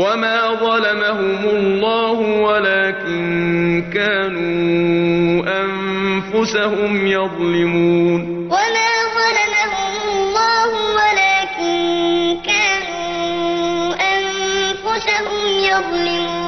وما ظلمهم الله ولكن كانوا أنفسهم يظلمون وما ظلمهم الله ولكن كانوا أنفسهم يظلمون